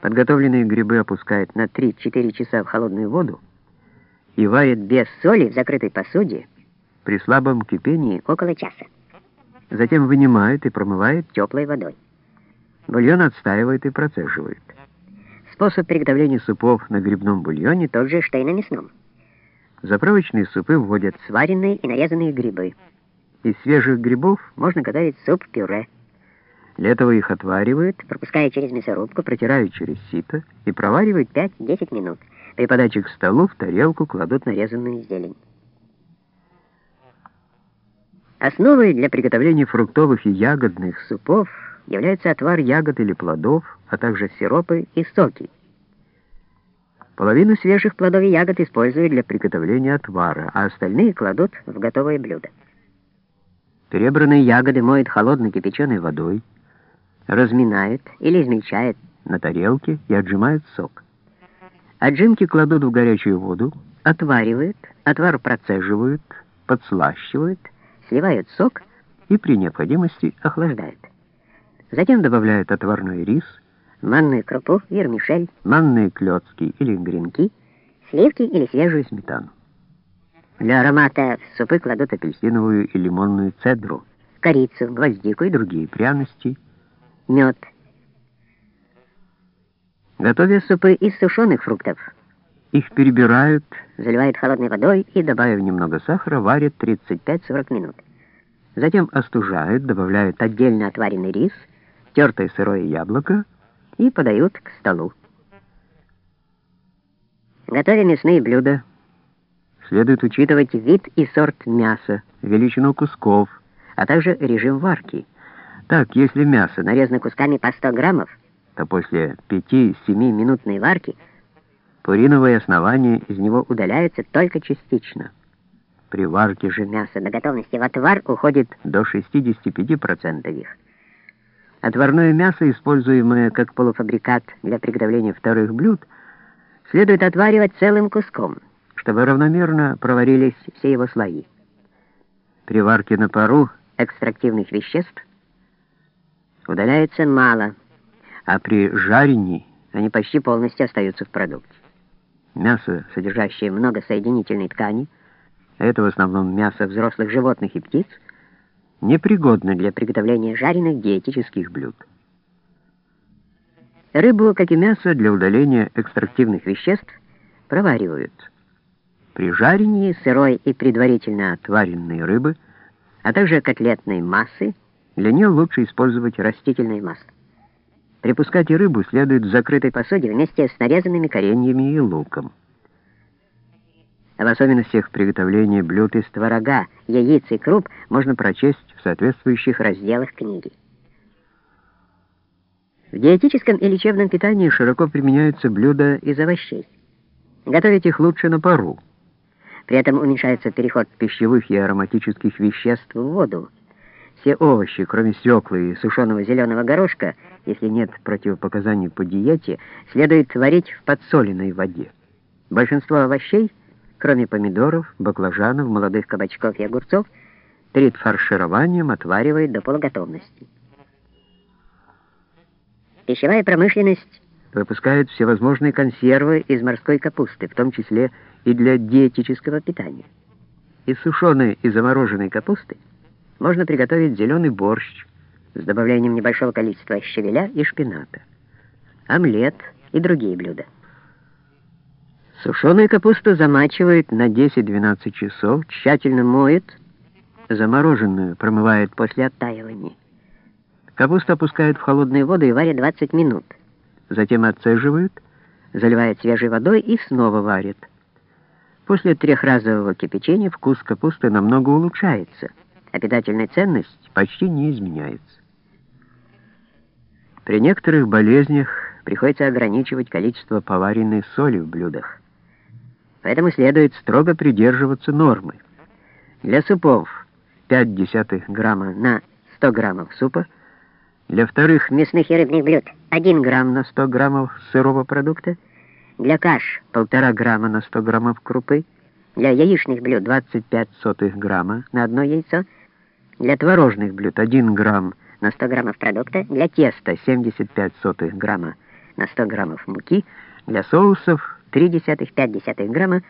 Подготовленные грибы опускают на 3-4 часа в холодную воду и варят без соли в закрытой посуде при слабом кипении около часа. Затем вынимают и промывают теплой водой. Бульон отстаивают и процеживают. Способ приготовления супов на грибном бульоне тот же, что и на мясном. В заправочные супы вводят сваренные и нарезанные грибы. Из свежих грибов можно готовить суп-пюре. Для этого их отваривают, пропуская через мясорубку, протирают через сито и проваривают 5-10 минут. При подаче к столу в тарелку кладут нарезанную зелень. Основой для приготовления фруктовых и ягодных супов является отвар ягод или плодов, а также сиропы и соки. Половину свежих плодов и ягод используют для приготовления отвара, а остальные кладут в готовое блюдо. Перебранные ягоды моют холодной кипяченой водой, разминают или измельчают на тарелке и отжимают сок. Отжимки кладут в горячую воду, отваривают, отвар процеживают, подслащивают, сливают сок и при необходимости охлаждают. Затем добавляют отварной рис, манную крупу, вермишель, манные клетки или гренки, сливки или свежую сметану. Для аромата в супы кладут апельсиновую и лимонную цедру, корицу, гвоздику и другие пряности, мед. Готовя супы из сушеных фруктов, их перебирают, заливают холодной водой и, добавив немного сахара, варят 35-40 минут. Затем остужают, добавляют отдельно отваренный рис, тертое сырое яблоко и подают к столу. Готовя мясные блюда, следует учитывать вид и сорт мяса, величину кусков, а также режим варки. Так, если мясо нарезано кусками по 100 граммов, то после 5-7 минутной варки пуриновое основание из него удаляется только частично. При варке же мяса до готовности в отвар уходит до 65% их. Отварное мясо, используемое как полуфабрикат для приготовления вторых блюд, следует отваривать целым куском, чтобы равномерно проварились все его слои. При варке на пару экстрактивных веществ удаляется мало, а при жарении они почти полностью остаются в продукте. Мясо, содержащее много соединительной ткани, это в основном мясо взрослых животных и птиц, непригодно для приготовления жареных диетических блюд. Рыбу, как и мясо, для удаления экстрактивных веществ проваривают. При жарении сырой и предварительно отваренной рыбы, а также котлетной массы, для нее лучше использовать растительное масло. Припускать рыбу следует в закрытой посуде вместе с нарезанными кореньями и луком. Об особенностях приготовления блюд из творога, яиц и круп можно прочесть в соответствующих разделах книги. В диетическом и лечебном питании широко применяются блюда из овощей. Готовить их лучше на пару. При этом уменьшается переход пищевых и ароматических веществ в воду. Все овощи, кроме свеклы и сушеного зеленого горошка, если нет противопоказаний по диете, следует варить в подсоленной воде. Большинство овощей — кроме помидоров, баклажанов, молодых кабачков и огурцов, перед фаршированием отваривают до полуготовности. Пищевая промышленность выпускает всевозможные консервы из морской капусты, в том числе и для диетического питания. Из сушеной и замороженной капусты можно приготовить зеленый борщ с добавлением небольшого количества щавеля и шпината, омлет и другие блюда. Сушеную капусту замачивают на 10-12 часов, тщательно моют, замороженную промывают после оттаивания. Капусту опускают в холодную воду и варят 20 минут. Затем отцеживают, заливают свежей водой и снова варят. После трехразового кипячения вкус капусты намного улучшается, питательная ценность почти не изменяется. При некоторых болезнях приходится ограничивать количество поваренной соли в блюдах. Поэтому следует строго придерживаться нормы. Для супов 0,5 грамма на 100 граммов супа, для вторых мясных и рыбных блюд 1 грамм на 100 граммов сырого продукта, для каш 1,5 грамма на 100 граммов крупы, для яичных блюд 25 сотых грамма на одно яйцо, для творожных блюд 1 грамм. На 100 граммов продукта, для теста 75 сотых грамма. На 100 граммов муки, для соусов 0,3-0,5 грамма